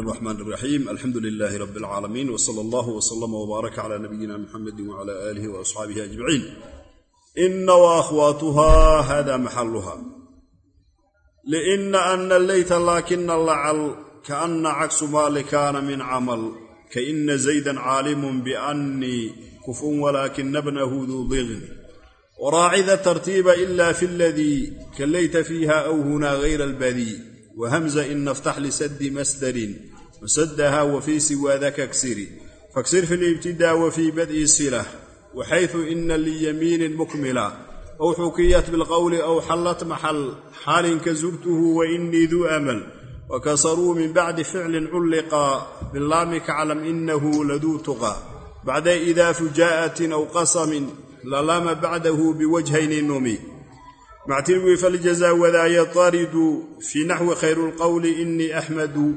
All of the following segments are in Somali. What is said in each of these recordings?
الرحمن الرحيم الحمد لله رب العالمين وصلى الله وسلم وبارك على نبينا محمد وعلى آله وأصحابه أجمعين إن وأخواتها هذا محلها لإن أن الليت لكن اللعل كأن عكس ما كان من عمل كإن زيدا عالم بأني كفء ولكن ابنه ذو ضغن وراعي ذا الترتيب إلا في الذي كليت فيها أو هنا غير البذيء وهمزة إن افتح لسد مسدر musadaha wa fii siwaadaka ksiri faksir fi libtidaa wa fii bad'i sila waxaydu ina liyamiinin mukmila ow xukiyat bilqowli ow xallat maxal xaalinka zurtuhu wa inii duu amal wakasaruu min bacdi ficlin culliqa bilaamika clam inahu laduu tuqa bacda idaa fujaatin aw qasamin lalama bacdahu biwajhayni numi mactilwi faljazaa wadaa yataridu fii naxwi khayr lqowli inii axmadu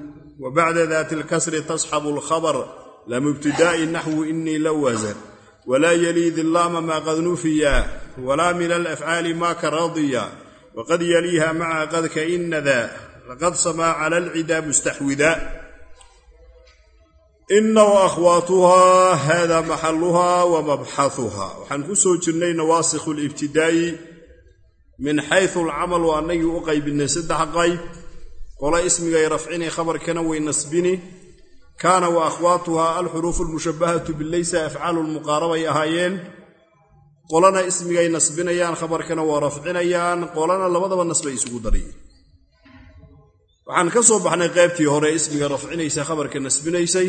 wa bacda daati alkasri tasxabu alkhabar lam ibtidaa'i naxwu inii lawaza walaa yelii dillaama maa qad nufiya walaa min alafcaali maa ka radiya waqad yaliiha maca qadka inadaa laqad samaa cala alcidaa mustaxwida ina wa akhwaatuhaa hada maxaluhaa wa mabxahuhaa waxaan ku soo jirnay nawaasikhu libtidaa'i min xaysu alcamal oo annagii u qaybinay saddex qayb qolo ismigay rafcini khabarkana way nasbini. Kaana wa akhwaatuhaa alxuruufu almushabbahatu bilaysa afcaalu lmuqaarabay ahaayeen. Qolana ismigay nasbinayaan khabarkana waa rafcinayaan. Qolana labadaba nasbay isugu darayeen waxaan ka soo baxnay qaybtii hore ismiga rafcinaysa khabarka nasbinaysay.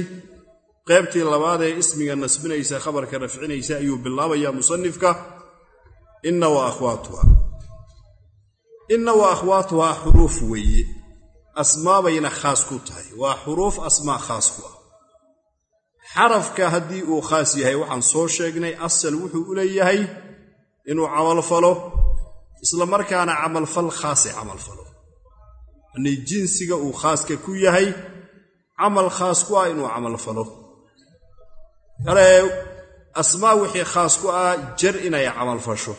Qaybtii labaad ee ismiga nasbinaysa khabarka rafcinaysa ayuu bilaabayaa musanifka inna wa akhwaatuha. Inna wa akhwaatuhaa xuruuf weeye asmaa bayna khaas ku tahay. Waa xuruuf asmaa khaas ku ah. Xarafka haddii uu khaas yahay waxaan soo sheegnay asal wuxuu u leeyahay inuu camalfalo isla markaana camalfal khaase camalfalo yanii jinsiga uu khaaska ku yahay camal khaas ku ah inuu camalfalo asmaa wixii khaas ku ah jar inay camalfasho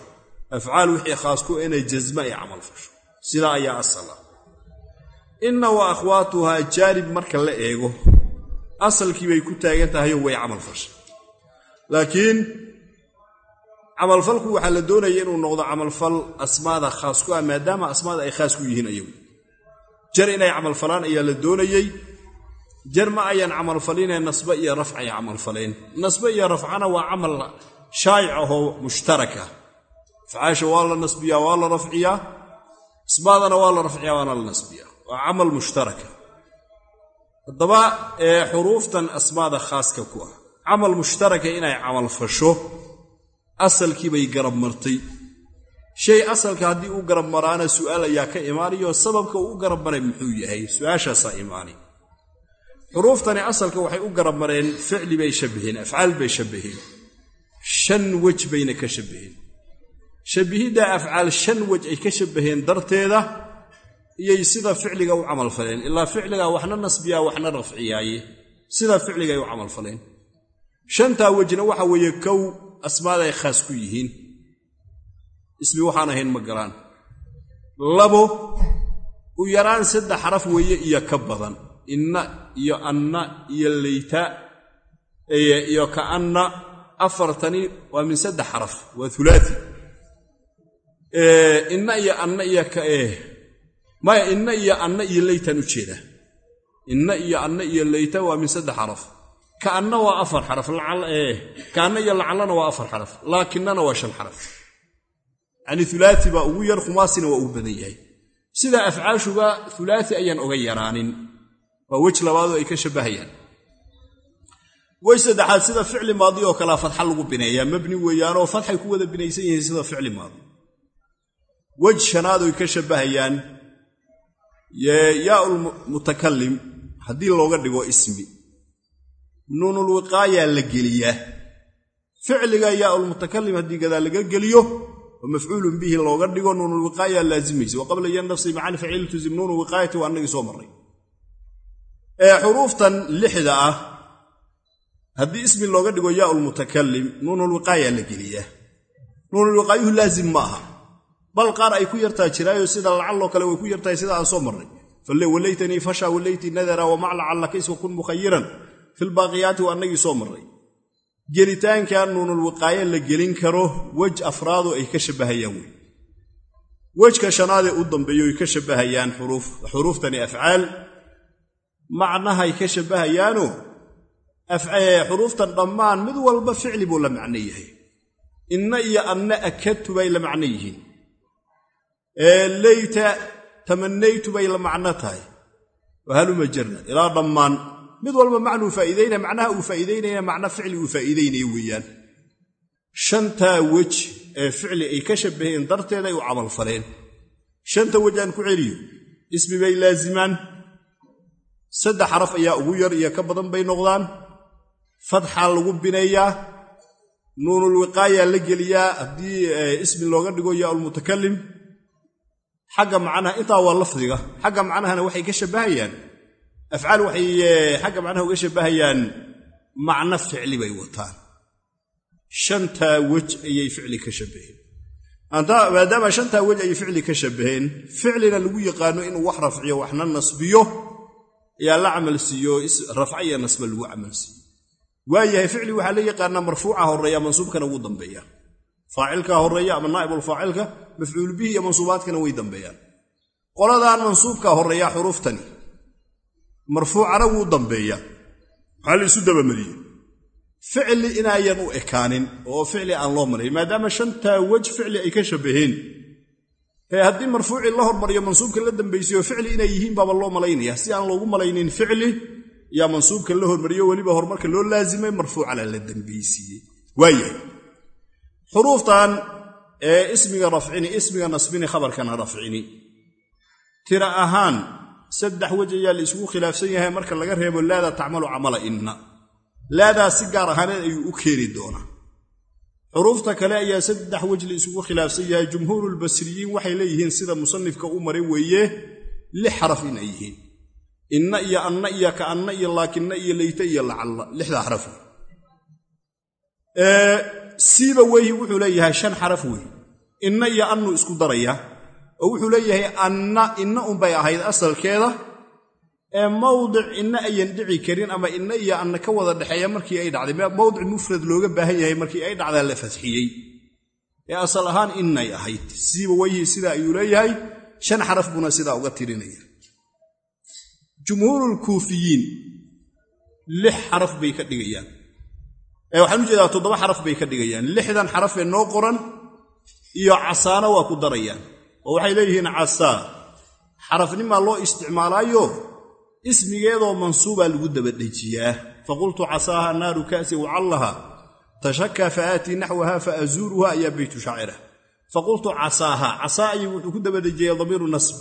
afcaal wixii khaas ku inay jasma ay camal fasho. Sidaa ayaa asal ah inna wa akhwaatuhaa jaanib marka la eego. Asalkii bay ku taagan tahayoo way camal fashay laakiin camalfalku waxaa la doonaya inuu noqdo camalfal asmaada khaas ku ah maadaama asmaada ay khaas ku yihiin ayagu. Jar inay camalfalaan ayaa la doonayey jar ma ayan camalfalinee nasbe iyo rafc ay camalfaleen nasbe iyo rafcana waa camal shaayic ahoo mushtaraka afcaasha waa la nasbiyaa waa la rafciyaa. Ismaadana waa la rafciyaa waana la nasbiyaa waa camal mushtaraka. Haddaba xuruuftan asmaada khaaska ku ah. Camal mushtaraka inay camal fasho. Asalkii bay garab martay. Shay asalka haddii u garab maraana su'aal ayaa ka imaanayo sababka uu u garab maray muxuu yahay? Su'aashaasaa imaanay xuruuftani asalka waxay u garab mareen ficli bay shabbaheen afcaal bay shabbaheen shan wej bayna ka shabbaheen shabbihidda afcaal shan wej ay ka shabbaheen darteeda iyay sida ficliga u camalfaleen ilaa ficligaa waxna nasbiyaa waxna rafciyaaye. Sida ficligay u camalfaleen shantaa wejna waxa weeye kow asmaaday khaas ku yihiin. Ismi waxaan ahayn ma galaan labo u yaraan saddex xaraf weeye iyo ka badan. Inna iyo anna iyo leyta iyo ka'anna afartani waa min saddex xaraf waa ulaai inna iyo anna iyo maya inna iyo anna iyo leytaan u jeedaa inna iyo anna iyo leyta waa min saddex xaraf. Kaanna waa afar xaraf kaanna iyo lacallana waa afar xaraf laakinnana waa shan xaraf. Yanii ulaai baa ugu yar khumaasina waa ugu badan yahay. Sida afcaashuba ulaai ayaan oga yaraanin. Waa wej labaadoo ay ka shabbahayaan wej saddexaad sida ficli maadi oo kalea fadxa lagu bineeyaa. Mabni weeyaanoo fadxay ku wada binaysan yihiin sida ficli maadi. Wej shanaad oy ka shabbahayaan yaa'ul mutakalim haddii looga dhigo ismi nuunul wiqaayaa la geliyaa ficliga yaa'ul mutakalim haddii gadaa laga geliyo oo mafcuulun bihi looga dhigo nuunul wiqaayaa laazimaysa wa qabla yan nafsi macal faciil tuzim nuunu wiqaayati waa annagii soo marray. Xuruuftan lixda ah haddii ismi looga dhigo yaa'ul mutakalim nuunul wiqaayaa la geliyaa nuunul wiqaayuhu laazim ma aha bal qaar ay ku yartaa jiraayo sida lacalloo kale way ku yartahay sida aan soo marnay. Walaytanii fasha walaytii nadara wamaclacalla kayswa kun mukhayiran filbaaqiyaati waa annagii soo marray gelitaanka nuunulwiqaaye la gelin karo wej afraadu ay ka shabbahayaan wey wejka shanaadee u dambeeyo ay ka shabbahayaan xuruuftani afcaal. Macnahay ka shabbahayaano xuruuftan dhammaan mid walba ficli buu la macno yahay. Inna iyo anna akadtu bay la macno yihiin leyta tamanaytu bay la macno tahay. Wahaluma jarna ilaa dhammaan mid walba macnuu faa'iidaynaya macnaha uu faa'iidaynaya macno ficli uu faa'iidaynaya weeyaan. Shantaa wej ee ficli ay ka shabbaheen darteed ay u camalfaleen shanta wej aan ku celiyo ismi bay laazimaan. Saddex xaraf ayaa ugu yar iyo ka badan bay noqdaan. Fadxaa lagu bineeyaa nuunulwiqaayaa la geliyaa haddii ismi looga dhigo yaa almutakalim xagga macnaha intaa waa lafdiga xagga macnahana waxay ka shabbahayaan. Afcaal waxay xagga macnaha uga shabbahayaan macno ficli bay wataan. Shantaa wej ayay ficli ka shabbaheen maadaama shantaa wej ayay ficli ka shabbaheen ficlina lagu yaqaano inuu wax rafciyo waxna nasbiyo ayaa la camal siiyo rafca iyo nasba lagu camal siiyo. Waayahay ficli waxaa la yaqaanaa marfuuca horreeya mansuubkana wuu dambeeya. Faacilka horreeya ama naa'ibulfaacilka mafcuul bihi iyo mansuubaadkana way dambeeyaan. Qoladaan mansuubka horreeya xuruuftani marfuucana wuu dambeeya maxaa la isu dabamariyey. Ficli inaayan u ekaanin oo ficli aan loo malayn maadaama shantaa wej ficli ay ka shabbaheen ee haddii marfuucii la hormariyo mansuubka la dambaysiyo ficli inay yihiin baaba loo malaynaya. Si aan loogu malaynin ficli yaa mansuubka la hormariyo weliba horumarka loo laasimay marfuucana la dambaysiiyey. Waayahay. Xuruuftan ee ismiga rafcini ismiga nasbini khabarkana rafcini. Tira ahaan saddex wej ayaa la isugu khilaafsan yahay marka laga reebo laada tacmalu camala inna. Laadaa si gaar ahaaneed ayuu u keeni doonaa. Xuruufta kale ayaa saddex wej la isugu khilaafsan yahay. Jumhuurulbasriyiin waxay leeyihiin sida musanifka u maray weeye lix xaraf inay yihiin. Inna iyo anna iyo ka'anna iyo laakinna iyo leyta iyo lacalla lixdaa xaraf. Wey siiba weyhi wuxuu leeyahay shan xaraf wey inna iyo annuu isku daraya oo wuxuu leeyahay anna inna unbay ahayd asalkeeda. Ee mawdic inna ayan dhici karin ama inna iyo anna ka wada dhexeeya markii ay dhacday. Mawdic mufrad looga baahan yahay markii ay dhacdaa la fadxiyey ee asal ahaan innay ahayd. Siiba weyhi sidaa ayuu leeyahay. Shan xaraf buuna sidaa uga tirinaya. Jumhuurulkuufiyiin lix xaraf bay ka dhigayaan waxaan u jeedaa toddoba xaraf bay ka dhigayaan. lixdan xaraf ee noo qoran iyo casaana waa ku darayaan. oo waxay leeyihiin casaa xarafnimaa loo isticmaalaayo ismigeedoo mansuubaa lagu dabadhejiyaa. faqultu casaaha naaru ka'si wacallaha tashakaa faaatii naxwaha faazuuruha ayaa beytu shaacira. faqultu casaaha casaa ayuu wuxuu ku dabadhejiyey damiiru nasb.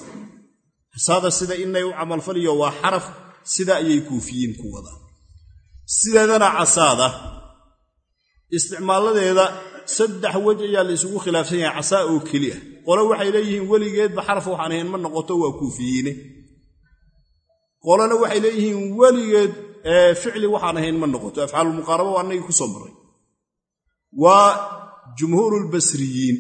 casaada sida inay u camalfaliyo waa xaraf sida ayay kuufiyiin ku wadaan. sideedana casaada isticmaaladeeda saddex wej ayaa la isugu khilaafsan yahay casaa oo keliya. Qole waxay leeyihiin weligeedba xaraf waxaan ahayn ma noqoto waa kuufiyiine. Qolena waxay leeyihiin weligeed ficli waxaan ahayn ma noqoto. Afcaalumuqaaraba waa annagii ku soo marray. Waa jumhuurulbasriyiin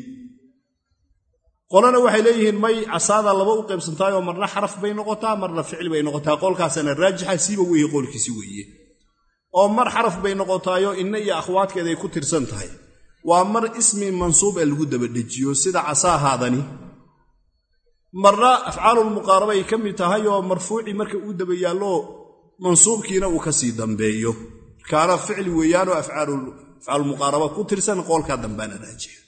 qolena waxay leeyihiin may casaada laba u qaybsantaayoo marna xaraf bay noqotaa marna ficli bay noqotaa. Qolkaasana raajixa siiba weeye qolkiisi weeye oo mar xaraf bay noqotaayo inna iyo akhwaadkeed ay ku tirsan tahay. Waa mar ismi mansuub ee lagu dabadhejiyo sida casaahaadani. Marna afcaalulmuqaaraba ay ka mid tahay oo marfuucii marka uu daba yaallo mansuubkiina uu ka sii dambeeyo. Kaana ficli weeyaanoo afcaalumuqaaraba ku tirsan qoolkaa dambaana raajixa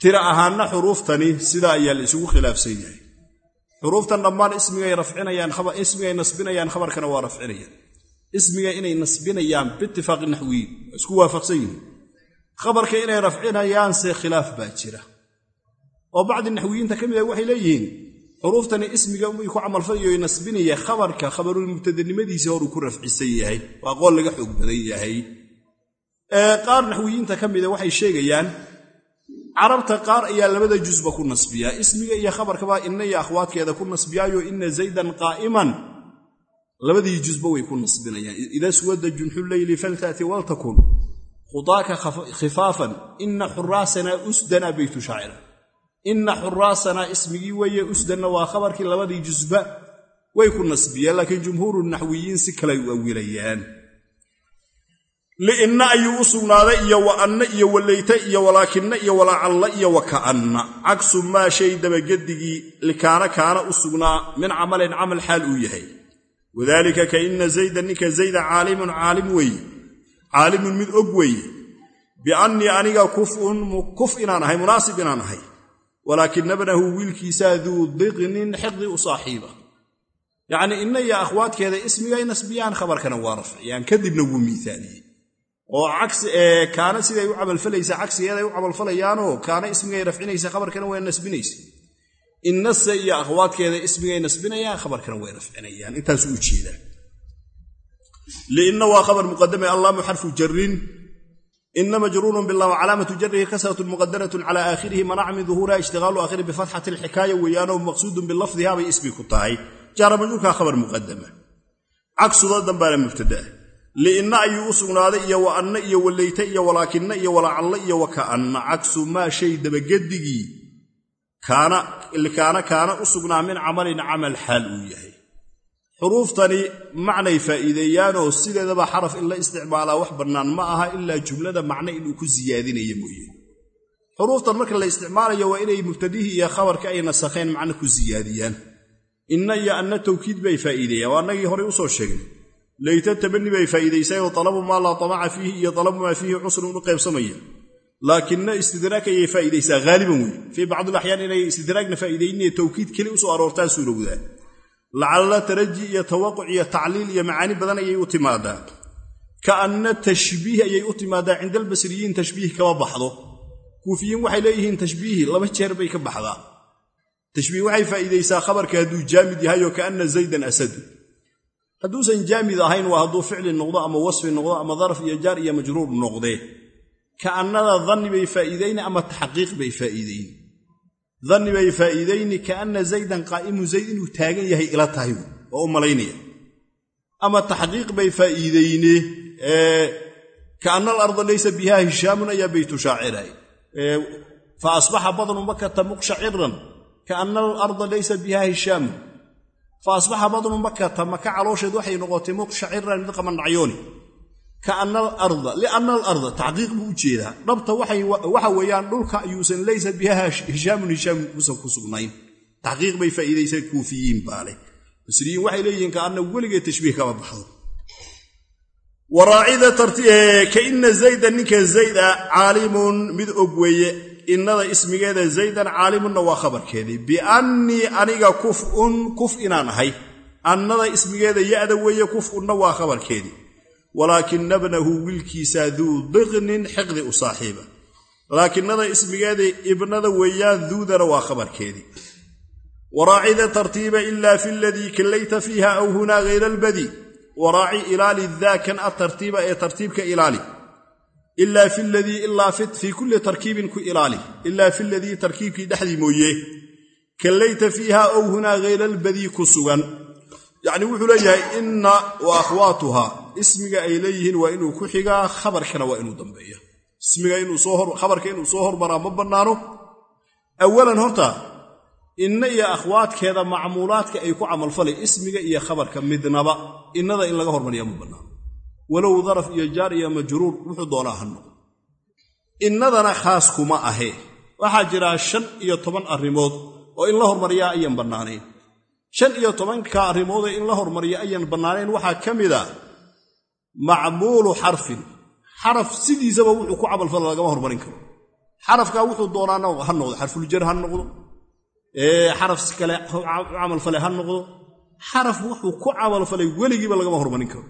tira ahaanna xuruuftani sidaa ayaa la isugu khilaafsan yahay. Xuruuftan dhammaan ismigay nasbinayaan khabarkana waa rafcinayaan ismiga inay nasbinayaan biitifaaqi naxwiyin waa isku waafaqsan yihiin. Khabarka inay rafcinayaanse khilaaf baa jira. Oo bacdi naxwiyiinta ka mid ah waxay leeyihiin xuruuftani ismiga umay ku camalfalayo nasbinaya khabarka khabarulmubtadanimadiisii horuu ku rafcisan yahay waa qool laga xoog badan yahay. Qaar naxwiyiinta ka mida waxay sheegayaan carabta qaar ayaa labada jusba ku nasbiyaa. Ismiga iyo khabarkaba inna iyo akhwaadkeeda ku nasbiyaayo ina zaydan qaa'iman labadii jusba way ku nasbinayaan. Ida swada junxu leyli faltati waltakun khudaaka khifaafan ina xuraasanaa usdana beytu shaacira. Ina xuraasanaa ismigii weeye usdanna waa khabarkii labadii jusba way ku nasbiyeen laakiin jumhuuru naxwiyiin si kaley u awilayaan. Li'inna ayuu u sugnaaday iyo wa anna iyo waleyta iyo walaakinna iyo walaacalla iyo wa ka'anna. Cagsu maa shay dabagedigii likaana kaana u sugnaa min camalin camal xaal uu yahay wadaalika ka inna zayda ninka zayda caalimun caalim weeye caalimun mid og weeye biannii aniga kuf inaan ahay munaasib inaan ahay. Walaakina bnahu wiilkiisaa duu diqnin xiqdi u saaxiiba. Yacnii inna iyo akhwaadkeeda ismigay nasbiyaan khabarkana waa rafciyaan kadibna wuu miisaaliyey oo kaana siday u camalfalaysa cagsigeeday u camalfalayaanoo kaana ismigay rafcinaysa khabarkana way nasbinaysa innase iyo akhwaadkeeda ismigay nasbinayaan khabarkana way rafcinayaan. Intaasuu u jeedaa liinna waa khabar muqadame allaamu xarfu jarin ina majruurun bilah wcalaamatu jarihi kasratun muqadaratun cala aakhirihi manaca min duhuuriha ishtigaalu aakhiri bifatxati alxikaaya weeyaanoo maqsuudun bilafdiha bay ismi ku tahay. Jaara majruurka khabar muqadama cagsuda dambaana mubtadaa liinna ayuu u sugnaaday iyo wa anna iyo waleyta iyo walaakinna iyo walacalla iyo wa ka'anna cagsu maa shay dabagedigii kaana kaana u sugnaa min camalin camal xaal uu yahay. Xuruuftani macnay faa'iideeyaanoo sideedaba xaraf in la isticmaalaa wax bannaan ma aha ilaa jumlada macno inuu ku siyaadinayo mooye. Xuruuftan marka la isticmaalayo waa inay mubtadihii iyo khabarka ay nasakheen macno ku siyaadiyaan inna iyo anna tawkiid bay faa'iideeyaan. Waa annagii horey u soo sheegnay. Leyta tabani bay faa'iidaysayoo talabu maa laa tamaca fiihi iyo talabu maa fiihi cusrun u qaybsamaya laakinna istidraag ayay faa'iidaysaa. Haaliban wey fii bacdilaxyaan inay istidraagna faa'iidayniyo tawkiid keli u soo aroortaa suurowdaa lacalla taraji iyo tawaquc iyo tacliil iyo macaani badan ayay u timaadaa. Ka'anna tashbiih ayay u timaadaa. Cinda albasriyiin tashbiih kama baxdo. Kuufiyiin waxay leeyihiin tashbiihi laba jeer bay ka baxdaa. Tashbiih waxay faa'iidaysaa khabarka hadduu jaamid yahayoo ka'anna zaydan asadu hadduusan jaamid ahayn waa hadduu ficli noqdo ama wasfi noqdo ama daraf iyo jaar iyo majruur noqdee ka'annada danni bay faa'iidayni ama taxqiiq bay faa'iidayni? Danni bay faa'iidayni kaanna zaydan qaa'imu zayd inuu taagan yahay ila tahay oo u malaynaya. Ama taxqiiq bay faa'iidayne kaanna alarda laysa biha hishaamun ayaa baytu shaaciray fa asbaxa badnu makata muqshaciran kaanna alarda laysa biha hishaamun. Fa asbaxa badnu makata maka caloosheed waxay noqotay muqshaciran mid qamandhacyooni kaana alarda taxqiiq buu u jeedaa dhabta waxa weeyaan dhulka ayuusan laysa biha hishaamun hishaamun uusan ku sugnayn taxqiiq bay faa'iidaysa kuufiyiin baale basriyiin waxay leeyihiin kaana weligeed tashbiih kama baxdo kaina zayda ninka zayda caalimun mid og weeye innada ismigeeda zaydan caalimunna waa khabarkeedii biannii aniga kufun kuf inaan ahay annada ismigeeda ya'da weeye kufunna waa khabarkeedii walaakina bnahu wiilkiisaa duu diqnin xiqdi u saaxiiba. Laakinada ismigeedii ibnada weeyaan duudana waa khabarkeedii waraacida tartiiba ila fi ladii kallayta fiiha aw hunaa hayra albadi. Waraaci ilaali daakan atartiiba ee tartiibka ilaali. Ilaa fi ladii ilaa fii kulli tarkiibin ku ilaali. Ilaa fi ladii tarkiibkii dhexdii mooye. Kallayta fiiha aw hunaa hayra albadii ku sugan. Yacni wuxuu leeyahay inna wa ismiga ay leeyihiin waa inuu ku xigaa khabarkana waa inuu dambeeya khabarka inuu soo hormaraa ma bannaano? Awalan horta inna iyo akhwaadkeeda macmuulaadka ay ku camalfalay ismiga iyo khabarka midnaba innada in laga hormariya ma bannaano. Walow daraf iyo jaar iyo majruur wuxuu doonaa ha noqo innadana khaas kuma ahee waxaa jiraa shan iyo toban arrimood oo in la hormariyaa ayaan bannaanayn. Shan iyo tobanka arrimoodee in la hormariya ayaan bannaanayn waxaa ka mid a macmuulu xarfin. Xaraf sidiisaba wuxuu ku camalfala lagama hormarin karo. Xarafkaa wuxuu doonaana ha noqdo xarfuljar ha noqdo. Xaraf kale camalfale ha noqdo. Xaraf wuxuu ku camalfalay weligiiba lagama hormarin karo.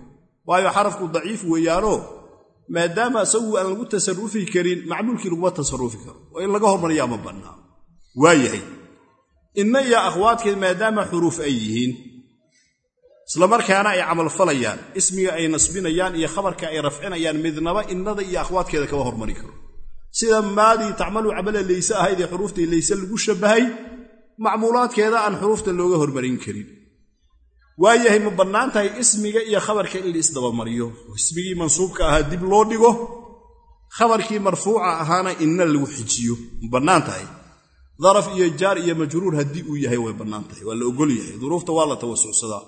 Waayo xarafku daciif weeyaanoo maadaama isagu aan lagu tasarufi karin macmuulkii laguma tasarufi karo. Oo in laga hormariyaa ma bannaa waayahay inna iyo akhwaadkeed maadaama xuruuf ay yihiin islamarkaana ay camalfalayaan ismiga ay nasbinayaan iyo khabarka ay rafcinayaan midnaba innada iyo akhwaadkeeda kama hormari karo. Sida maadii tacmalu camala layse ahayd ee xuruuftii layse lagu shabbahay macmuulaadkeeda aan xuruufta looga hormarin karin. Waayahay ma bannaan tahay ismiga iyo khabarka in la isdabamariyo. Ismigii mansuubka ahaa dib loo dhigo khabarkii marfuuca ahaana inna lagu xijiyo. Ma bannaan tahay. Daraf iyo jaar iyo majruur haddii uu yahay way bannaan tahay waa la ogol yahay. Duruufta waa la tawasucsadaa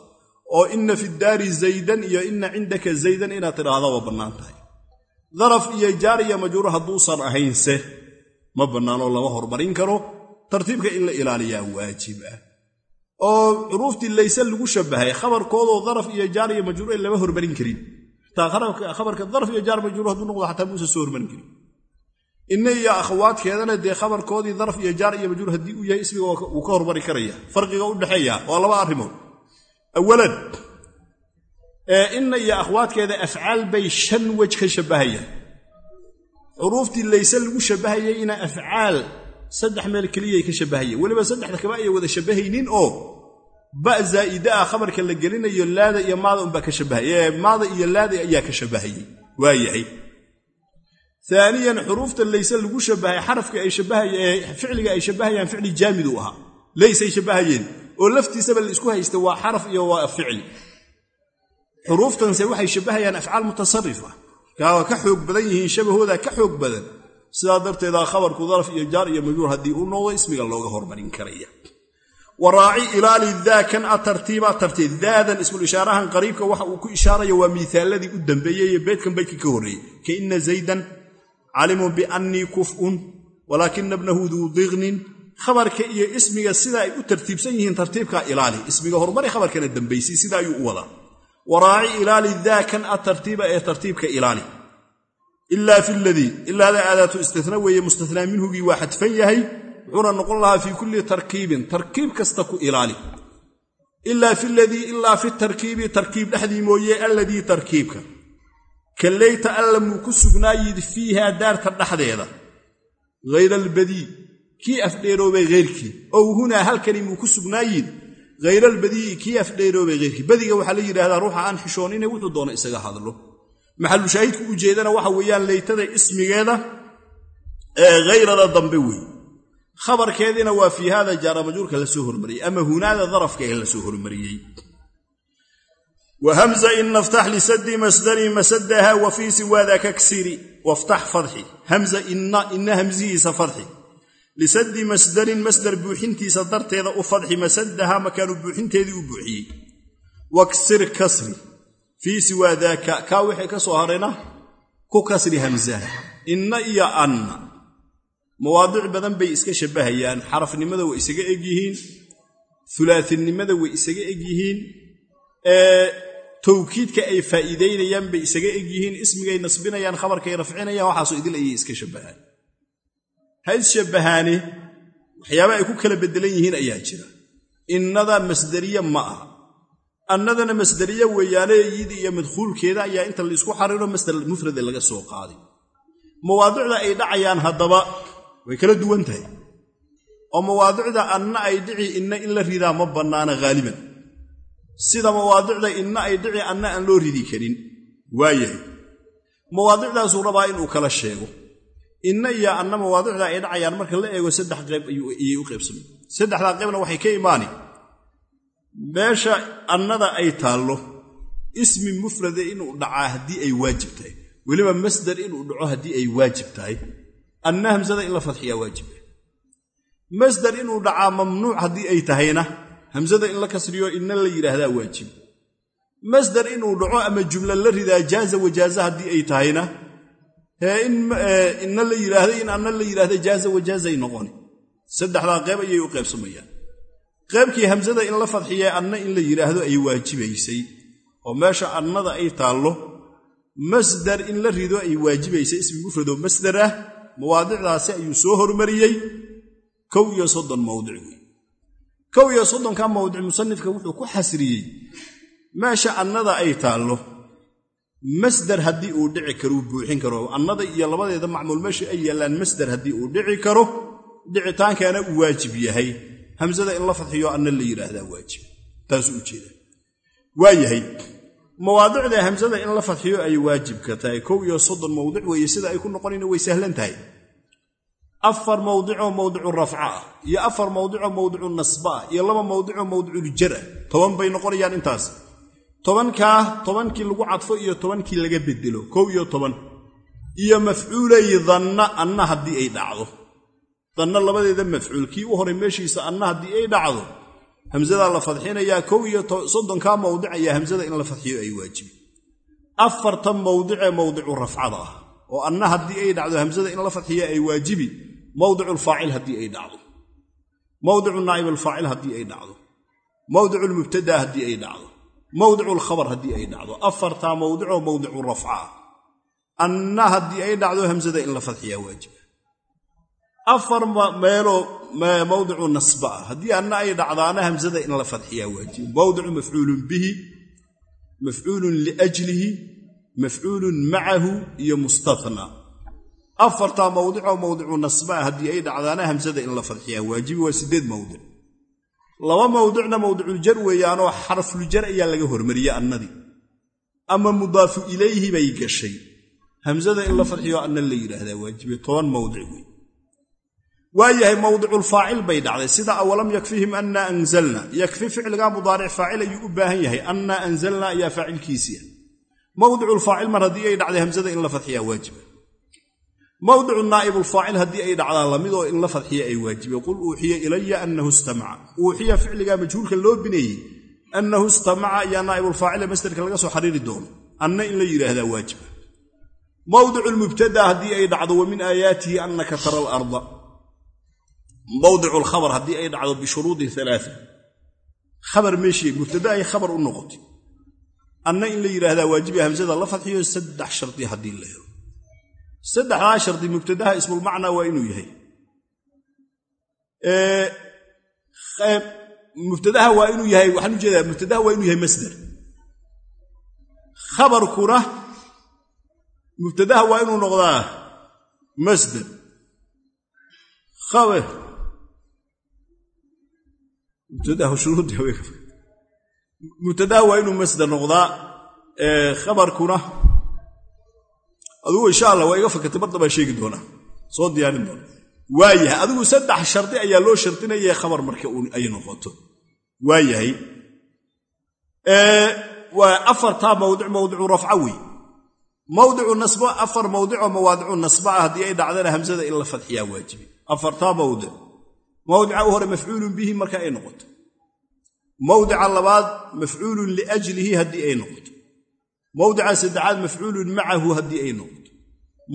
oo inna fi daari zaydan iyo inna cindaka zaydan inaad tidhaahda waa bannaan tahay. Daraf iyo jaar iyo majruur hadduusan ahaynse ma bannaanoo lama hormarin karo. Tartiibka in la ilaaliyaa waajib ah. Oo xuruuftii layse lagu shabahay khabarkoodoo daraf iyo jaar iyo majruur ay lama hormarin karin. Khabarka daraf iyo jaar majruur hadduu noqdo xataa muusa soo hormarin karin. Inna iyo akhawaadkeedana dee khabarkoodii daraf iyo jaar iyo majruur haddii uu yahay ismiga wuu ka hormari karaya farqiga u dhexeeya waa laba arrimood awalan inna iyo akhwaadkeeda afcaal bay shan wej ka shabbahayaan xuruuftii layse lagu shabbahayayna afcaal saddex meel keliyay ka shabbahayeen weliba saddexda kama aya wada shabbahaynin oo ba zaa'ida ah khabarka la gelinayo laada iyo maada unbaa ka shabbahaya maada iyo laada ayaa ka shabbahayey waayahay aaniyan xuruufta layse lagu shabahay xarafka ay ficliga ay shabbahayaan ficli jaamid ahaa. Laysay shabbahayeen oo laftiisaba la isku haysta waa xaraf iyo waa ficli xuruuftanse waxay shabbahayaan afcaal mutasarifa kaa ka xoog badan yihiin shabahooda ka xoog badan sidaa darteeda khabarku daraf iyo jaar iyo majruur haddii uu noqdo ismiga looga hormarin karaya. Waraaci ilaali daakan a tartiiba tartiib daadan ismulishaarahan qariibka waxa uu ku ishaaraya waa miisaaladii u dambeeyey ee beedkan baydka ka horreeyey. Kaina zaydan calimun biannii kuf'un walaakina bnahu duu diqnin khabarka iyo ismiga sida ay u tartiibsan yihiin tartiibkaa ilaali. Ismiga horumari khabarkana dambaysay sida ayuu u wadaa waraaci ilaali daakan a tartiiba ee tartiibka ilaali. Ilaa fi ladii ilaada aadaatu istina weeye mustanaa minhugii waa xadfan yahay wuxuuna noqon lahaa fii kulli tarkiibin tarkiib kasta ku ilaali. Ilaa fi ladii ilaa fi tarkiibi tarkiib dhexdii mooye alladii tarkiibka. Kallayta alla muu ku sugnaayid fiihaa daarta dhexdeeda. Hayra albadii kii afdheeroobay heyrkii ow hunaa halkani muu ku sugnaayid? Hayra albadii'i kii afdheeroobay heyrkii badiga waxaa la yidhahdaa ruuxa aan xishoonine wuxuu doona isaga hadlo. Maxalushaahidku ujeedana waxa weeyaan laytada ismigeeda ee hayrada dambe wey khabarkeediina waa fii haada jaara majruurka la soo hormariyey ama hunaada darafka ee la soo hormariyey. Wa hamza in naftax lisadi masdari masadaha wa fii siwaada kaksiri. Waftax fadxi hamza inna hamsihiisa fadxi lisadi masdarin masdar buuxintiisa darteeda u fadxi masadaha makaanu buuxinteedii u buuxiyey waksir kasri fii siwaa daaka kaa wixii ka soo harayna ku kasri hamsaha inna iyo anna mawaadic badan bay iska shabbahayaan xarafnimada way isaga egyihiin ulaatinimada way isaga egyihiin towkiidka ay faa'iidaynayaan bay isaga egyihiin ismigay nasbinayaan khabarkay rafcinayaan waxaasoo idil ayay iska shabbahaan ha isshabbahaane waxyaaba ay ku kala beddelan yihiin ayaa jira. Innada masdariye ma aha. Annadana masdariye weeyaane iyada iyo madkhuulkeeda ayaa inta la isku xariro masdar mufrade laga soo qaaday. Mawaadicda ay dhacayaan haddaba way kala duwan tahay. Oo mawaadicda anna ay dhici inna in la ridaa ma bannaana haaliban sida mawaadicda inna ay dhici anna aan loo ridi karin. Waayahay. Mawaadicdaasuu rabaa inuu kala sheego inna iyo anna mawaadicda ay dhacayaan marka la eego saddex qayb ayay u qaybsamay. Saddexdaa qaybna waxay ka imaani. Meesha annada ay taallo ismi mufrade inuu dhacaa haddii ay waajib tahay. Weliba masdar inuu dhaco haddii ay waajib tahay. Anna hamsada in la fadxiyaa waajib masdar inuu dhacaa mamnuuc haddii ay tahayna hamsada in la kasriyo inna la yidhaahdaa waajib. Masdar inuu dhaco ama jumla la ridaa jaaza wajaaza haddii ay tahayna inna la yidhaahda in anna la yidhaahda jaaza wajaazay noqoni. Saddexdaa qeyb ayay u qaybsamayaan qaybkii hamsada in la fadxiyee anna in la yidhaahdo ay waajibaysay. Oo meesha annada ay taallo masdar in la rido ay waajibaysay ismi mufradoo masdar ah mawaadicdaasi ayuu soo hormariyey. Kow iyo soddon mawdic wey kow iyo soddonka mawdic musanifka wuxuu ku xasriyey. Meesha annada ay taallo masdar haddii uu dhici karou buuxin karo. Annada iyo labadeeda macmuul meesha ay yaallaan masdar haddii uu dhici karo dhicitaankaana uu waajib yahay. Hamsada in la fadxiyo anna la yidhaahdaa waajib. Taasuu ujeeda waa yahay. Mawaadicda hamsada in la fadxiyo ay waajibka tahay. Kow iyo soddon mawdic weeye sida ay ku noqonayna way sahlan tahay. Afar mawdicoo mawdicu rafca ah iyo afar mawdicoo mawdicu nasba ah iyo laba mawdicoo mawdiculjar ah toban bay noqonayaan intaas tobankaa tobankii lagu cadfo iyo tobankii laga bedelo kow iyo toban. Iyo mafcuulay danna anna haddii ay dhacdo. Danna labadeeda mafcuul kii u horay meeshiisa anna haddii ay dhacdo hamsadaa la fadxinayaa kow iyo soddonkaa mawdic ayaa hamsada in la fadxiyo ay waajibi afartan mawdicee mawdicu rafcada ah oo anna haddii ay dhacdo hamsada in la fadxiya ay waajibi mawdiculfaacil haddii ay dhacdo. Mawdicu naa'ib alfaacil haddii ay dhacdo. Mawdicu lmubtada haddii ay dhacdo mawdicu lkhabar haddii ay dhacdo. Afartaa mawdicoo mawdicu rafca. Anna haddii ay dhacdo hamsada in la fadxiyaa waajiba afar meeloo mawdicu nasba ah. Haddii anna ay dhacdaana hamsada in la fadxiyaa waajiba mawdicu mafcuulun bihi mafcuulun liajlihi mafcuulun macahu iyo mustatna. Afartaa mawdicoo mawdicu nasba ah. Haddii ay dhacdaana hamsada in la fadxiyaa waajibi waa sideed mawdic laba mawdicna mawdiculjar weeyaanoo xarfuljar ayaa laga hormariyey annadii. Ama mudaafu ilayhi bay gashay. Hamsada in la fadxiyo anna la yidhaahdaa waajibe toban mawdic wey waayahay mawdiculfaacil bay dhacday. Sida awalam yakfihim anna anzalna. Yakfi ficligaa mudaaric faacil ayuu u baahan yahay. Anna anzalna ayaa faacilkiisiia mawdiculfaacil mar haddii ay dhacday hamsada in la fadxiyaa waajiba mawdicu naa'ibulfaacil haddii ay dhacdaa lamidoo in la fadxiya ay waajibe qul uuxiya ilaya annahu istamaca. Uuxiya ficligaa majhuulka loo bineeyey annahu istamaca ayaa naa'ibulfaacile masderka laga soo xariiri doono. Anna in la yidhaahdaa waajiba mawdicu lmubtada haddii ay dhacdo wa min aayaatihi annaka tara alarda mawdicu lkhabar haddii ay dhacdo bishuruudin alaaa khabar meeshii mubtada ay khabar u noqotay. Anna in la yidhaahdaa waajiba hamsada la fadxiyo saddex shardi haddii la helo saddexdaa shardi mubtadaha ismulmacnaa waa inuu yahay. Mubtadaha waa inuu yahay waxaan u jeedaa mubtadaha waa inuu yahay masder. Khabarkuna mubtadaha waa inuu noqdaa masder. Khabar. Mubtadaha waa inuu masder noqdaa khabarkuna adugu insha allah waa iga fakatay mar dambaa sheegi doonaa. Soo diyaarin doona waayahay adigu saddex shardi ayaa loo shardinaya khabar marka ay noqoto. Waayahay waa afartaa mawdic mawdicu rafca wey mawdicu nasba afar mawdicoo mawaadicu nasba ah haddii ay dhacdana hamsada in la fadxiyaa waajibi. Afartaa mawdic. Mawdica u hore mafcuulun bihi marka ay noqoto. Mawdica labaad mafcuulun liajlihi haddii ay noqoto mawdica saddexaad mafcuulun macahu haddii ay noqoto.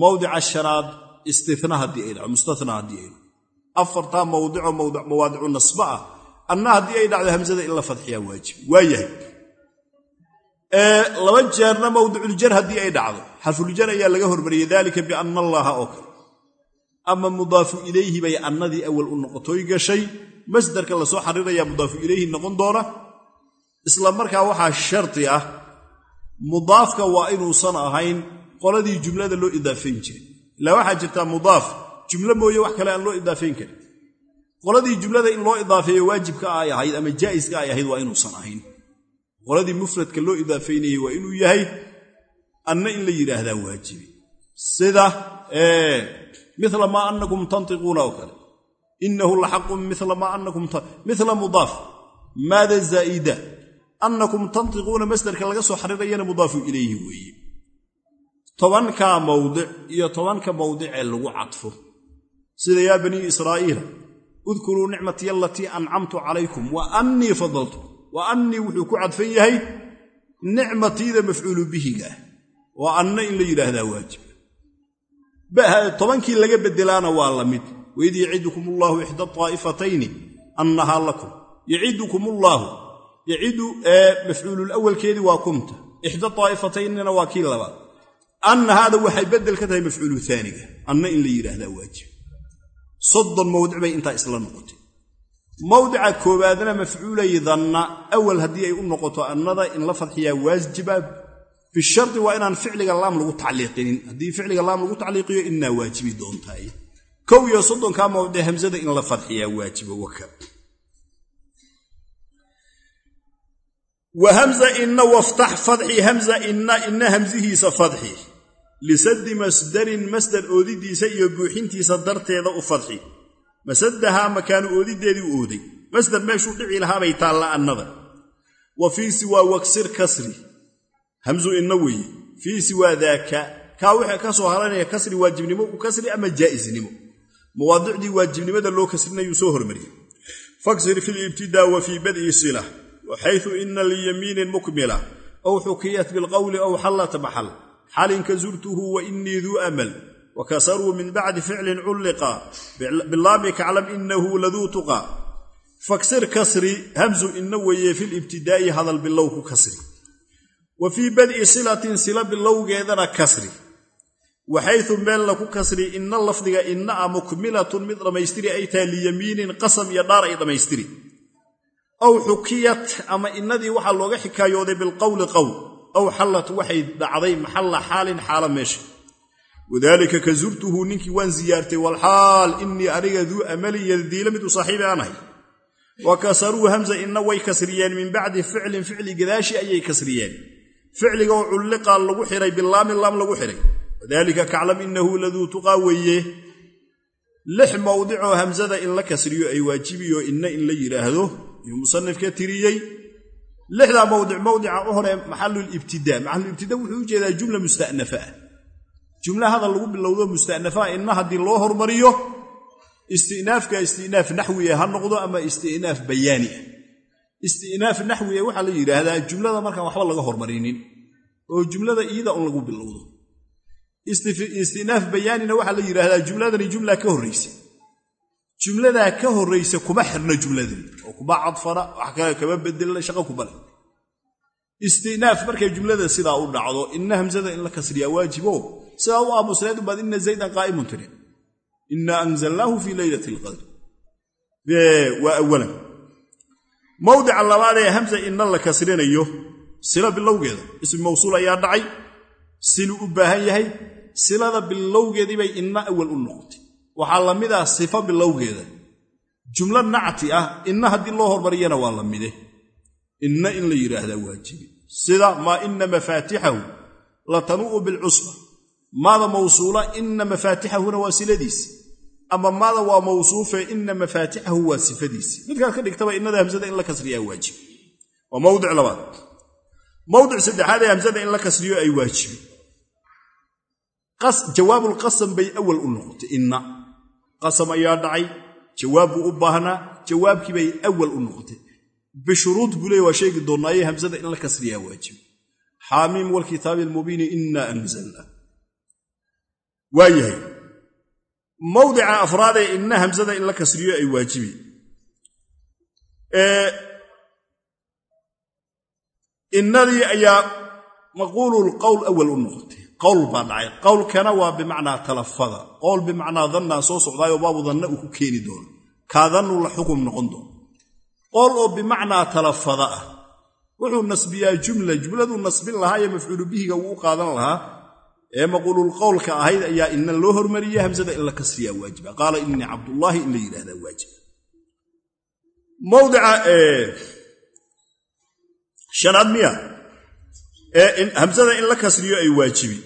Mawdica shanaad istina haddii ay dhacdo mustatna haddii ay noqoto afartaa mawdicoo mawaadicu nasba ah anna haddii ay dhacdo hamsada in la fadxiyaa waajibi waayahay laba jeerna mawdiculjar haddii ay dhacdo xarfuljar ayaa laga hormariyey daalika bianna allaaha oo kale. Ama mudaafu ilayhi bay annadii awal u noqotoy gashay masdarka la soo xariirayaa mudaafu ilayhi noqon doona. Isla markaa waxaa sharti ah mudaafka waa inuusan ahayn qoladii jumlada loo idaafayn jiray. Ilaa waxaa jirtaa mudaaf jumlo mooye wax kale aan loo idaafayn karin. Qoladii jumlada in loo idaafeeyo waajibka ay ahayd ama jaa'iska ay ahayd waa inuusan ahayn. Qoladii mufradka loo idaafaynayey waa inuu yahay anna in la yidhaahdaa waajibi. Sida mila maa anakum tantiquuna oo kale. Inahu laxaqun mila maa anakum mila mudaaf. Maada zaa'ida annakum tantiquuna masdarka laga soo xariirayana mudaafu ilayhi weeye. Tobankaa mawdic iyo tobanka mawdicee lagu cadfo. Sida yaa banii israa'iila udkuruu nicmatii alatii ancamtu calaykum wa annii fadaltu wa annii wuxuu ku cadfan yahay nicmatiida mafcuulu bihigaah waa anna in la yidhaahdaa waajib. Tobankii laga bedelaana waa la mid. Waid yacidukum allaahu ixda aa'ifatayni annahaa lakum. Yacidukum yacidu mafcuululawalkeedii waa kumta ixda aa'ifataynina waa kii labaad anna haada waxay bedel ka tahay mafcuulu aaniga anna in la yidhaahdaa waajib soddon mawdic bay intaa isla noqotay mawdica koowaadna mafcuulay danna awal haddii ay u noqoto annada in la fadxiyaa waajiba bishardi waa inaan ficliga laam lagu tacliiqinin haddii ficliga laam lagu tacliiqiyo innaa waajibi doontaay kow iyo soddonkaa mawdic hamsada in la fadxiyaa waajiba waka wa hamza inna waftax fadxi hamza inna inna hamsihiisa fadxi. Lisadi masdarin masdar oodidiisa iyo buuxintiisa darteeda u fadxi. Masadahaa makaanu oodideedii u ooday masdar meeshuu dhici lahaabay taalla annada. Wa fii siwaa waksir kasri. Hamsu inna weeye fii siwaa daaka kaa wixii ka soo haranaya kasri waajibnimo u kasri ama jaa'isnimo? Mawaadicdii waajibnimada loo kasrinayuu soo hormariyey faksir fi libtidaa wa fii bad'i sila waxaytu ina liyamiinin mukmila. Aw xukiyat bilqowli aw xallat maxal xalin ka zurtuhu wa inii duu amal. Wakasaruu min bacdi ficlin culliqa bilaami kaclam inahu laduu tuqa. Faksir kasri hamsu ina weeye fi libtidaa'i hadal bilow ku kasri. Wa fii bad'i silatin sila bilowgeedana kasri. Waxaytu meelna ku kasri ina lafdiga ina a mukmilatun mid dhammaystiri ay tahay liyamiinin qasam iyo dhaar ay dhammaystiri aw xukiyat ama inadii waxaa looga xikaayooday bilqowli qowl aw xallat waxay dhacday maxalla xaalin xaala meesha. Wadaalika ka zurtuhu ninkii waan siyaartay walxaal inii aniga duu amalin yadiila mid u saaxiibi aan ahay. Wa kasaruu hamza ina way kasriyeen min bacdi ficlin ficli gadaashi ayay kasriyeen. Ficliga oo culliqa lagu xiray bilaamin laam lagu xiray. Wadaalika kaclam inahu laduu tuqaa weeye. Lix mawdicoo hamsada in la kasriyo ay waajibiyo inna in la yidhaahdo yuu musanifka tiriyey. Lixdaa mawdic mawdica u hore maxalulibtidaa maxalulibtidaa wuxuu u jeedaa jumla musta'nafa. Ah jumla hadal lagu bilowdo musta'nafaa inna haddii loo hormariyo istinaafka istinaaf naxwiya ha noqdo ama istinaaf bayaani ah. Istinaaf naxwiya waxaa la yidhaahdaa jumlada markaan waxba laga hormarinin oo jumlada iyada un lagu bilowdo. Istinaaf bayaanina waxaa la yidhaahdaa jumladani jumla ka horraysa jumladaa ka horraysa kuma xirna jumladani oo kuma cadfana wax kale kama bedelna shaqo kubale istinaaf markay jumlada sidaa u dhacdo ina hamsada in la kasriyaa waajibo sidaa u aamusneed ubaad ina zaydan qaa'imun tiri. Ina anzalnaahu fii leylati alqadr waa awalan mawdica labaad ee hamsa ina la kasrinayo sila bilowgeeda ismi mawsuul ayaa dhacay siluu u baahan yahay silada bilowgeedii bay inna awal u noqotay waxaa la mid ah sifo bilowgeeda. Jumlo nacti ah inna haddii loo hormariyana waa la mide. Inna in la yidhaahdaa waajibi. Sida maa ina mafaatixahu la tanu'u bilcusba. Maada mawsuula ina mafaatixahuna waa siladiisi. Ama maada waa mawsuufe ina mafaatixahu waa sifadiisi. Midkaad ka dhigtaba innada hamsada in la kasriyaa waajib waa mawdic labaad. Mawdic saddexaad ee hamsada in la kasriyo ay waajibi. Jawaabulqasam bay awal u noqotay inna qasam ayaa dhacay. Jawaab buu u baahnaa. Jawaabkii bay awal u noqotay. Bishuruud buu leey waa sheegi doonnaaye hamsada in la kasriyaa waajib. Xaamiim walkitaabi almubiini inna anzalna. Waa yahay mawdica afraadee inna hamsada in la kasriyo ay waajibi. Innadii ayaa maquulul qowl awal u noqotay qowl baa dhacay. Qowlkana waa bimacnaa talafada. Qowl bimacnaa dannaa soo socdaayoo baabu danna uu ku keeni doono. Kaadannuu la xukum noqon doono. Qowl oo bimacnaa talafada ah wuxuu nasbiyaa jumla jumladuu nasbin lahaa iyo mafcuulu bihiga wuu u qaadan lahaa. Ee maquulul qowlka ahayd ayaa ina loo hormariya hamsada in la kasriyaa waajiba qaala innii cabdullaahi in la yidhahdaa waajiba mawdica shanaad miya. Ee hamsada in la kasriyo ay waajibi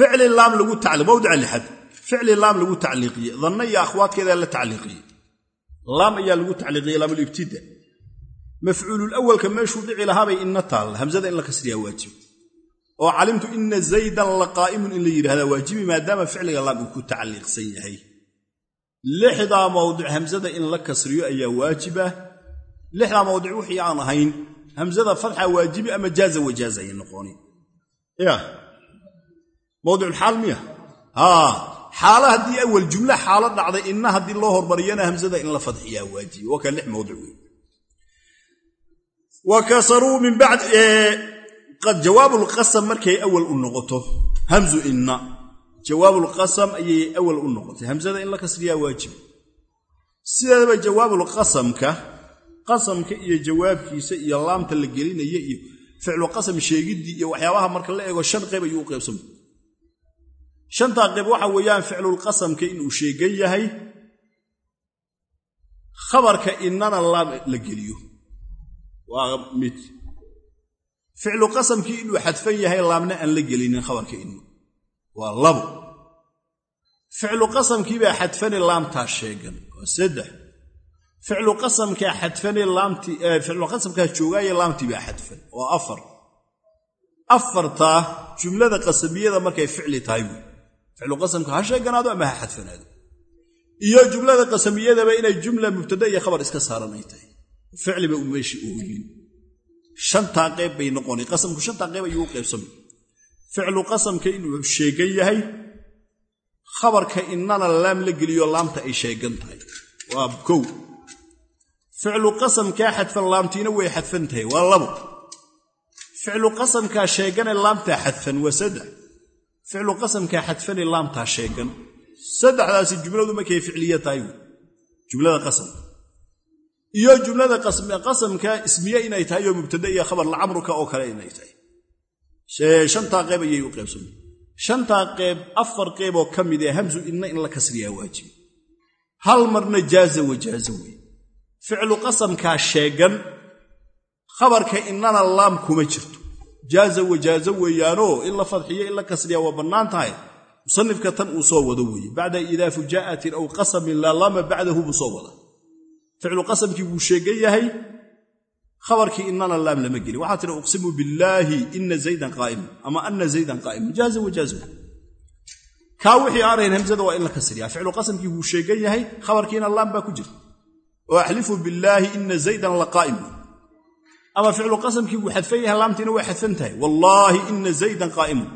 ficli laam lagu mawdica lixaad ficli laam lagu tacliiqiye danna iyo akhwaadkeedaa la tacliiqiye. Laam ayaa lagu tacliiqiye laamulibtida mafcuulul awalka meeshuu dhici lahaabay inna taalla hamsada in la kasriyaa waajibi oo calimtu ina zaydan la qaa'imun in la yidhahdaa waajibi maadaama ficliga laam uu ku tacliiqsan yahay. Lixdaa mawdic hamsada in la kasriyo ayaa waajiba. Lixdaa mawdic wixii aan ahayn hamsada fatxa waajibi ama jaaza wajaaza ay noqoni. Ya mawdiculxaal miya? Haa xaalo haddii awal jumlo xaalo dhacday inna haddii loo hormariyana hamsada in la fadxiyaa waajibi. Waa kaa lix mawdic wey bacd jawaabulqasam markay awal u noqoto. Hamzu inna. Jawaabulqasam ayay awal u noqotay. Hamsada in la kasriyaa waajibi sideedaba jawaabulqasamka qasamka iyo jawaabkiisa iyo laamta la gelinaya iyo ficlu qasam sheegiddii iyo waxyaabaha marka la eego shan qayb ayuu u qaybsama shantaa qayb waxa weeyaan ficlulqasamka inuu sheegan yahay khabarka innana laam la geliyo. Waa mid ficlu qasamkii inuu xadfan yahay laamna aan la gelinin khabarka innu waa labo. Ficlu qasamkiibaa xadfani laamtaa sheegan. Waa saddex. Ficlu qasamkaa xadfani laamtii ficlu qasamkaa joogaaye laamtii baa xadfan. Waa afar. Afartaa jumlada qasamiyada markay ficli tahay. wey ficlu qasamka ha sheeganaado ama ha xadfanaado iyo jumlada qasamiyadaba inay jumla mubtada iyo khabar iska saaran ay tahay ficliba u meesha oolin shantaa qeyb bay noqona qasamku shantaa qeyb ayuu u qaybsamay ficlu qasamka inuu sheegan yahay khabarka innana laam la geliyo laamta ay sheegan tahay waa kow ficlu qasamkaa xadfan laamtiina way xadfan tahay waa labo ficlu qasamkaa sheegane laamtaa xadfan waa saddex ficlu qasamkaa xadfane laamtaa sheegan. Saddexdaasi jumladu markay ficliya tahay jumlada qasamka iyo jumlada qasamka ismiye inay tahay oo mubtada iyo khabar lacamruka oo kale inay tahay. Shantaa qeyb ayay u qaybsamay shantaa qeyb afar qeyb oo ka mid ee hamsu inna in la kasriyaa waajibi hal marna jaaza wajaaza wey ficlu qasamkaa sheegan khabarka innana laam kuma jirto jaaza wajaaza weeyaanoo in la fadxiyo in la kasriyaa waa bannaan tahay. Musanifka tan uu soo wado weeye. Bacda idaa fujaatin aw qasamin laa laama bacdahu buu soo wada ficlu qasamkii wuu sheegan yahay khabarkii innana laam lama gelin. Waxaa tiri uqsimu billaahi ina zaydan qaa'imun ama ana zaydan qaa'imun jaaza wajaaza kaa wixii aanayn hamsada waa in la kasriyaa. Ficlu qasamkii wuu sheegan yahay khabarkiina laam baa ku jira. Oo axlifu billaahi ina zaydan la qaa'imun ama ficlu qasamkii wuu xadfan yahay laamtiina way xadfan tahay. Wallaahi ina zaydan qaa'imun.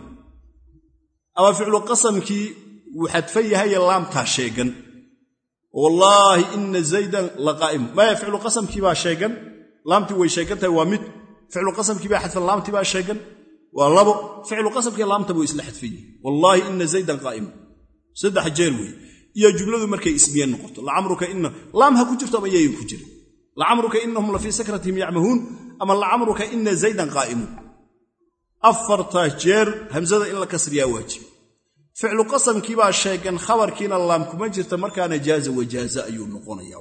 Ama ficlu qasamkii wuu xadfan yahaye laamtaa sheegan. Wallaahi ina zaydan la qaa'imun. Maya ficlu qasamkii baa sheegan. Laamtii way sheegan tahay waa mid. Ficlu qasamkii baa xadfan laamtii baa sheegan. Waa labo. Ficlu qasamkii laamtaba way isla xadfan yihiin wallaahi ina zaydan qaa'imun. Saddex jeer weeye iyo jumladu markay ismiye noqoto. Lacamruka ina laam ha ku jirto ama yayan ku jirin lacamruka inahum la fii sakratihim yacmahuun ama lacamruka ina zaydan qaa'imuun afartaa jeer hamsada in la kasriyaa waajibi ficlu qasamkii baa sheegan khabarkiina laam kuma jirta markaana jaaza wajaaza ayuu noqonaya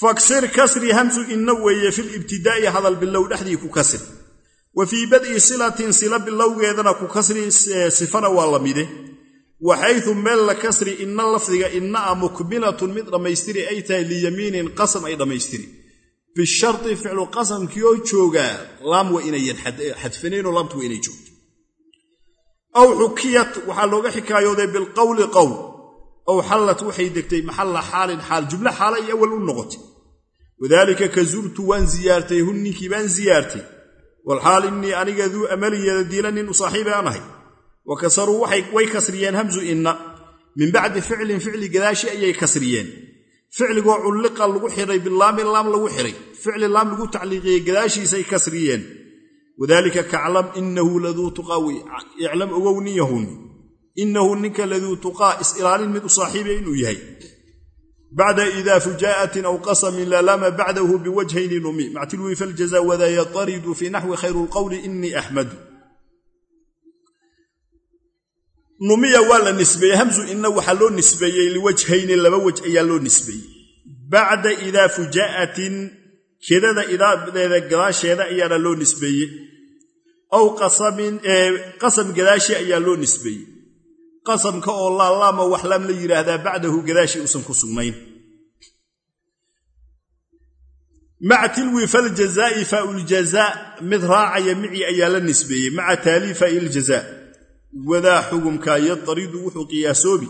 faksir kasri hamsu inna weeye filibtidaa'i hadal bilow dhexdii ku kasri. Wa fii bad'i silatin sila bilowgeedana ku kasri sifana waa la mide waxaytu meel la kasri inna lafdiga innaa mukmilatun mid dhammaystiri ay tahay liyamiinin qasam ay dhammaystiri bisharti ficlu qasamkii oo joogaa laam waa inayan xadfanaynoo laamtu waa inay joogto. Aw xukiyat waxaa looga xikaayooday bilqowli qowl. Aw xallat waxay degtay maxalla xaalin xaal jumlo xaala iyo awal u noqotay. Wadaalika ka zurtu waan ziyaartay hun ninkii baan ziyaartay. Walxaal innii aniga duu amaliyada diila nin u saaxiiba aan ahay wa kasaruu way kasriyeen hamsu inna. Min bacdi ficlin ficli gadaashi ayay kasriyeen. Ficligoo culliqa lagu xiray bilaami laam lagu xiray. Ficli laam lagu tacliiqiyey gadaashiisay kasriyeen. Wadaalika kaclam inahu laduu tuqaa wey iclam ogow nin yahuun inahu ninka laduu tuqaa is-ilaalin mid u saaxiiba inuu yahay. Bacda idaa fujaa'atin aw qasamin lalaama bacdahu biwajhayni numi mactilwi faljaza wadaa yataridu fii naxwi khayru lqowli inii axmadu numiya waa la nisbeeyey hamsu inna waxaa loo nisbeeyey liwajhayni laba wej ayaa loo nisbeeyey. Bacda idaa fujaa'atin kedada idaadeeda gadaasheeda ayaana loo nisbeeyey. Aw qasam gadaashi ayaa loo nisbeeyey. Qasamka oo laalaama wax laam la yidhaahdaa bacdahu gadaashi uusan ku sugnayn. Maca tilwi faljazaa'i faauljazaa mid raacaya mici ayaa la nisbeeyey maca taalii faa'iljazaa wadaa xugumkaa yadaridu wuxuu qiyaasoobi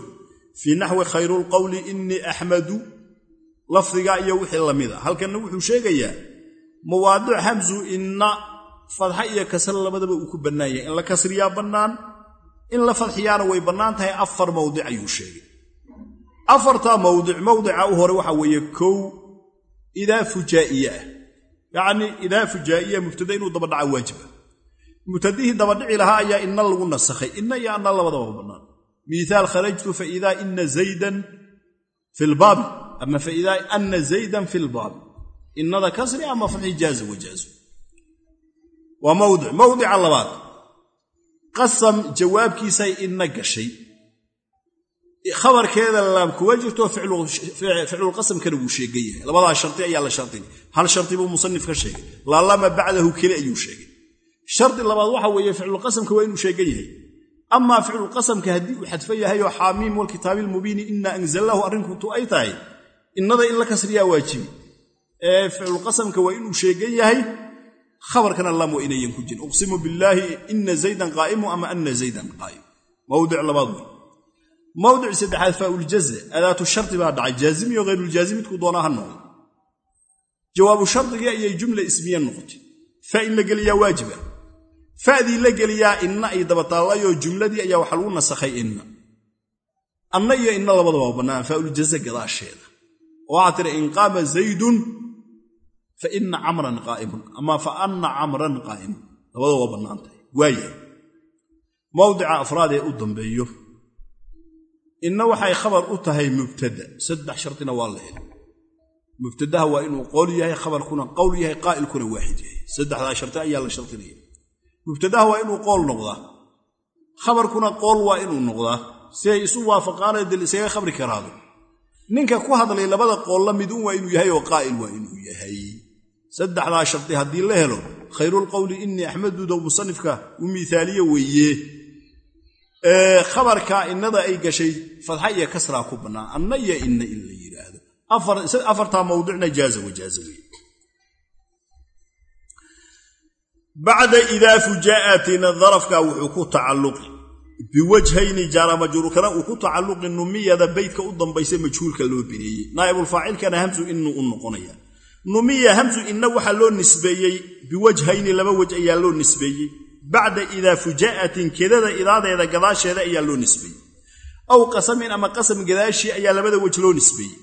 fii naxwi khayrulqowli innii axmadu. Lafdiga iyo wixii la mida halkanna wuxuu sheegayaa mawaadic hamsu inna fadxa iyo kasra labadaba uu ku bannaan yahay in la kasriyaa bannaan in la fadxiyaana way bannaan tahay afar mawdic ayuu sheegay. Afartaa mawdic mawdica u hore waxaa weeye kow idaa fujaa'iye ah yacnii idaa fujaa'iya mubtada inuu dabadhaca waajiba mubtadihii dabadhici lahaa ayaa inna lagu nasakhay. Inna iyo anna labadaba bannaan miihaal kharajtu faidaa ina zaydan fi lbaabi ama faidaa ana zaydan fi lbaabi innada kasri ama fadxi jaaza wajaazu waa mawdic mawdica labaad. Qasam jawaabkiisay inna gashay. Khabarkeeda laam kuma jirto ficlulqasamkana wuu sheegan yahay. Labadaa shardi ayaa la shardin hal shardi buu musanif ka sheegay. Laalama bacdahu keli ayuu sheegay shardi labaad waxa weeye ficlulqasamka waa inuu sheegan yahay. Amaa ficlulqasamka haddii uu xadfan yahay oo xaamiim walkitaabi lmubiini inna anzalnaahu arrinkuntu ay tahay. Innada in la kasriyaa waajibi ficlulqasamka waa inuu sheegan yahay khabarkana laam waa inayan ku jirin uqsimu billaahi ina zaydan qaa'imu ama ana zaydan qaa'im mawdic labaad wey mawdic saddexaad faauljaze adaatu shardi baa dhacay. Jaazimiyo hayruuljaazim midkuu doonaa ha noqdo. Jawaabu shardigii ayay jumla waajiba fa'dii la geliyaa inna ay dabataallayoo jumladii ayaa waxa lagu nasakhay inna. Anna iyo inna labadaba waa bannaan faauljaze gadaasheeda. Oo waxaa tiri in qaama zaydun fa inna camran qaa'imun. Ama fa anna camran qaa'imun. Labadaba waa bannaan tahay. Waayahay mawdica afraad ee u dambeeyo inna waxay khabar u tahay mubtada. Saddex shardina waa la heli. Mubtadaha waa inuu qowl yahay khabarkuna qowl yahay qaa'ilkuna waaxid yahay. Saddexdaa sharti ayaa la shardinaya mubtadaha waa inuu qool noqdaa. Khabarkuna qool waa inuu noqdaa. Si ay isu waafaqaanay dil isaga khabri karaado. Ninka ku hadlay labada qoolla midun waa inuu yahay oo qaa'il waa inuu yahay. Saddexdaa sharti haddii la helo khayrulqowli innii axmedudow musanifka u miaaliye weeye. Khabarka innada ay gashay fadxa iyo kasraa ku bannaan anna iyo inna in la yidhaahdo afartaa mawdicna jaaza wajaaza weye bacda idaa fuja'atin darafka wuxuu ku tacalluqi. Biwajhayni jaaramajruurkana uu ku tacalluqi numiyada beydka u dambaysa majhuulka loo bineeyey. Naa'ibulfaacilkana hamsu inuu u noqonaya. Numiya hamsu inna waxaa loo nisbeeyey biwajhayni laba wej ayaa loo nisbeeyey. Bacda idaa fuja'atin kedada idaadeeda gadaasheeda ayaa loo nisbeeyey. Aw qasamin ama qasam gadaashii ayaa labada wej loo nisbeeyey.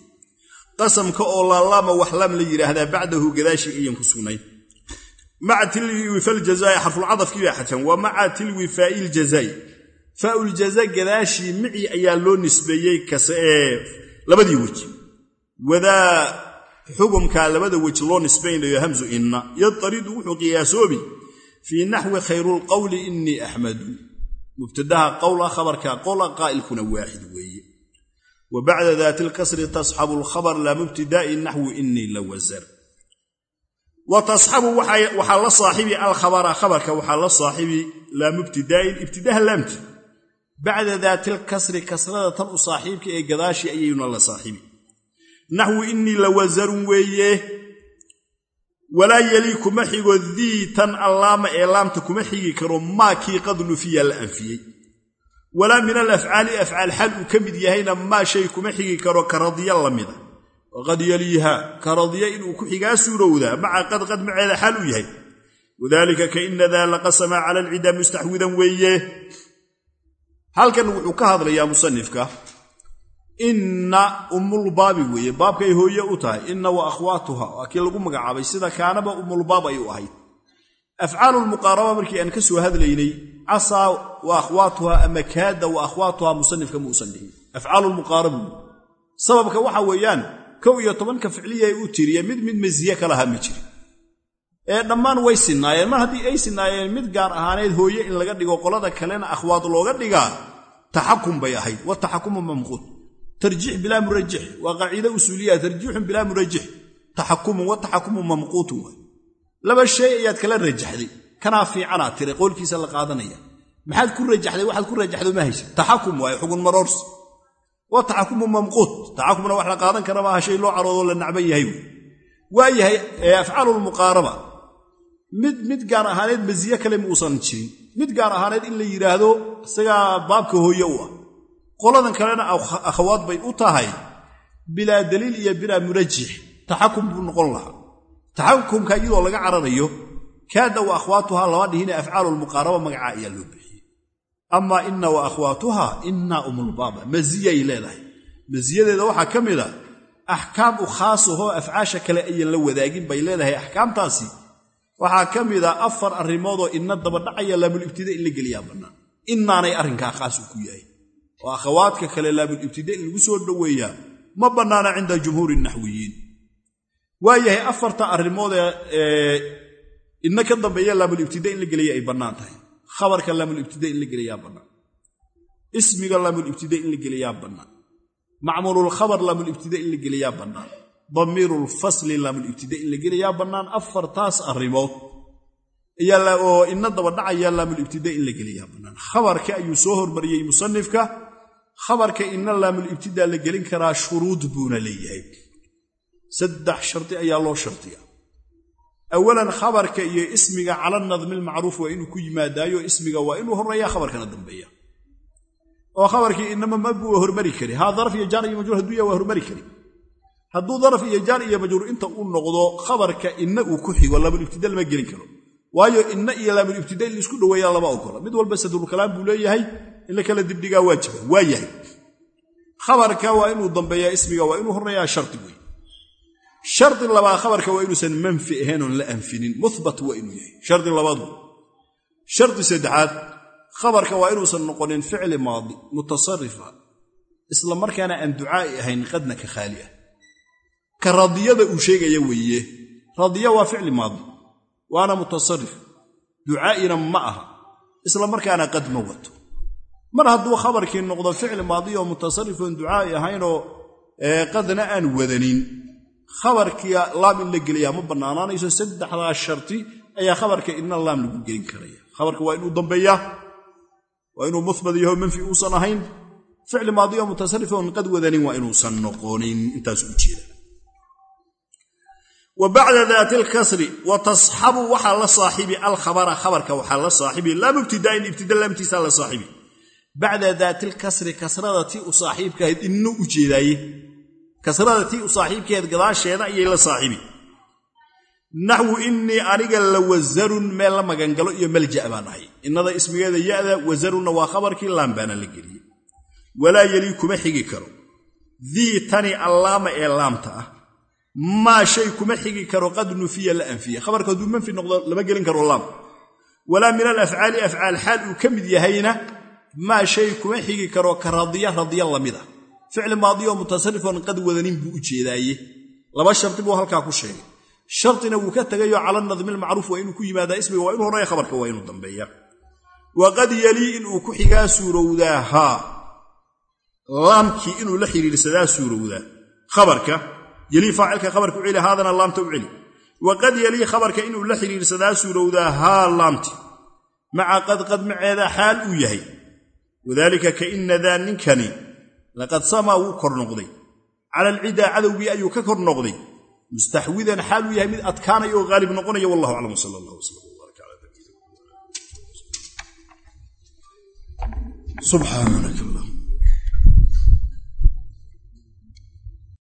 Qasamka oo laalaama waxlaam la yidhaahdaa bacdahu gadaashii ayan ku sugnayn maca tilwi faljazaa'i xarfulcadafkii baa xajan waa maca tilwi faa'iiljazaa'i faa'uljaza gadaashii micii ayaa loo nisbeeyey kaseee labadii weji wadaa xugumkaa labada weji loo nisbaynayo hamsu inna yadaridu wuxuu qiyaasoobi fii naxwi khayrulqowli innii axmadu mubtadaha qowla khabarka qola qaa'ilkuna waaxid weeye wa bacda daati lkasri tasxabu alkhabar laa mubtidaa'i naxwu innii la wasar wa tasxabu waxaa la saaxibi alkhabara khabarka waxaa la saaxibi laa mubtidaa'in ibtidaha laamti. Bacda daati lkasri kasrada tan u saaxiibka ee gadaashii ayayuna la saaxibi. Naxwu innii la wasarun weeye walaa yelii kuma xigo dii tan allaama ee laamta kuma xigi karo maakii qad nufiya la anfiyey. Walaa min alafcaali afcaal xal uu ka mid yahayna maa shay kuma xigi karo ka radiya lamida waqad yeliiha ka radiya inuu ku xigaa suurowdaa maca qad qad maceeda xal uu yahay wadaalika ka ina daa laqasama cala alcida mustaxwidan weeye halkan wuxuu ka hadlayaa musanifka inna ummulbaabi weeye baabkay hooye u tahay inna wa akhwaatuha waa kii lagu magacaabay sida kaanaba ummulbaab ay u ahayd afcaalulmuqaaraba markii aan ka soo hadlaynay casaa wa akhwaatuha ama kaada wa akhwaatuha musanifka kow iyo tobanka ficliya uu tiriye mid mid masiye ka lahaa ma jirin ee dhammaan way sinaayeen mar haddii ay sinaayeen mid gaar ahaaneed hooye in laga dhigo qolada kalena akhwaad looga dhigaa taxakum bay ahayd. Wa taxakumu mamquud. Tarjiix bilaa murajix. Waa qaaciide usuuliya tarjiixun bilaa murajix. Taxakumun wa taxakumu mamquutun waay laba shay ayaad kala rajaxday. Kanaa fiicanaa tira qoolkiisa la qaadanaya. Maxaad ku rajaxday waxaad ku rajaxdo ma haysa. Taxakum waaye xugun maroorsi wa taxakumu mamquut taxakumna wax la qaadan kara maaha shay loo caroodo la nacban yahay wy waa yahay afcaalulmuqaaraba mid mid gaar ahaaneed masiye kale ma uusan jirin. Mid gaar ahaaneed in la yidhaahdo isagaa baabka hooye u ah qoladan kalena akhawaad bay u tahay bilaa daliil iyo bilaa murajix. Taxakum buu noqon lahaa. Taxakumka iyadoo laga cararayo kaada wa akhwaatuha lama dhihine afcaalulmuqaaraba magacaa ayaa loo bixiyey amaa inna wa akhwaatuha innaa umulbaaba masiyay leedahay. Masiyadeeda waxaa ka mid a axkaam u khaasahoo afcaasha kale ayan la wadaagin bay leedahay axkaamtaasi waxaa ka mid a afar arrimoodoo inna dabadhacaya laamulibtida in la geliyaa bannaan inaanay arrinkaa khaas u ku yahay. Oo akhawaadka kale laamulibtida in lagu soo dhoweeyaa ma bannaana cinda jumhuuri naxwiyiin. Waa yahay afarta arrimood ee inna ka dambeeya laamulibtida in la geliya ay bannaan tahay khabarka laamulibtida in la geliyaa bannaan ismiga laamulibtida in la geliyaa bannaan macmuululkhabar laamulibtida in la geliyaa bannaan damiirulfasli laamulibtida in la geliyaa bannaan afartaas arrimood. Oo ina dabadhacaya laamulibtida in la geliyaa bannaan khabarka ayuu soo hormariyey musanifka. Khabarka ina laamulibtida la gelin karaa shuruud buuna leeyahay. Saddex shardi ayaa loo shardiya awalan khabarka iyo ismiga cala nadmi lmacruuf waa inuu ku yimaadaayo ismiga waa inuu horreeya khabarkana dambeeya oo khabarkii inama mabuu waa hormari kari haa daraf iyo jaar iyo majruur hadduu yahay waa hormari kari hadduu daraf iyo jaar iyo majruur inta uu noqdo khabarka inna uu ku xigo laamulibtida lama gelin karo waayo inna iyo laamulibtida in la isku dhoweeyaa lama ogola mid walba sadrulkalaam buu leeyahay in la kala dibdhigaa waajiba waa yahay khabarka waa inuu dambeeyaa ismiga waa inuu horreeyaa shardi wey shardi labaad khabarka waa inuusan manfi ahayn oon la anfinin muhbat waa inuu yahay. Shardi labaad wey shardi saddexaad khabarka waa inuusan noqonin ficli maadi mutasarifa isla markaana aan ducaa'i ahayn qadna ka khaali ah. Ka radiyada uu sheegaya weeye radiya waa ficli maadi waana mutasarif ducaa'ina ma aha isla markaana qad ma wato. Mar hadduu khabarkii noqdo ficli maadi oo ducaa'i ahaynoo qadna aan wadanin khabarkii laam in la geliyaa ma bannaanaanayso saddexdaa sharti ayaa khabarka inna laam lagu gelin karaya. Khabarka waa inuu dambeeyaa waa inuu muhbad yaho manfi uusan ahayn. Ficli maadi oo mutasarifoon qad wadanin waa inuusan noqonin intaas u jeeda. Wa daati alkasri wa tasxabu waxaa la saaxibi alkhabara khabarka waxaa la saaxibi laam ibtidaa'in ibtida laamtiisaa la saaxibi bacda daatilkasri kasrada tii u saaxiibkahayd innu u jeedaaye kasrada tii u saaxiibkahayd gadaasheeda ayay la saaxibi naxwu innii aniga la wasarun meel la magangalo iyo malja' baan ahay. Innada ismigeeda ya'da wasarunna waa khabarkii laam baana la geliyey. Walaa yelii kuma xigi karo. Dii tani allaama ee laamta ah. Maa shay kuma xigi karo qad nufiya la anfiya. Khabarka hadduu manfi noqdo lama gelin karo laam. Walaa min alafcaali afcaal xaal uu ka mid yahayna maa shay kuma xigi karo ka radiya radiya la mid ah ficli maadioo mutasarifon qad wadanin buu u jeedaaye. Laba shardi buu halkaa ku sheegay. Shardina wuu ka tegayoo cala nadmi lmacruuf waa inuu ku yimaadaa ismiga waa inuu horreeya khabarka waa inuu dambeeya. Waqad yelii inuu ku xigaa suurowdaa haa laamkii inuu la xidhiidhsadaa suurowdaa khabarka yelii faacilka khabarka u celi haadana laamta u celi waqad yelii khabarka inuu la xidhiidhsadaa suurowdaa haa laamti. Maca qad yahay. Wadaalika kaina ninkani laqad samaa wuu kor noqday. Cala alcidaa cadowgii ayuu ka kor noqday. Mustaxwidan xaal uu yahay mid adkaanaya oo haalib noqonaya wallahu aclam sal allah wslam nabiyina subxaanaka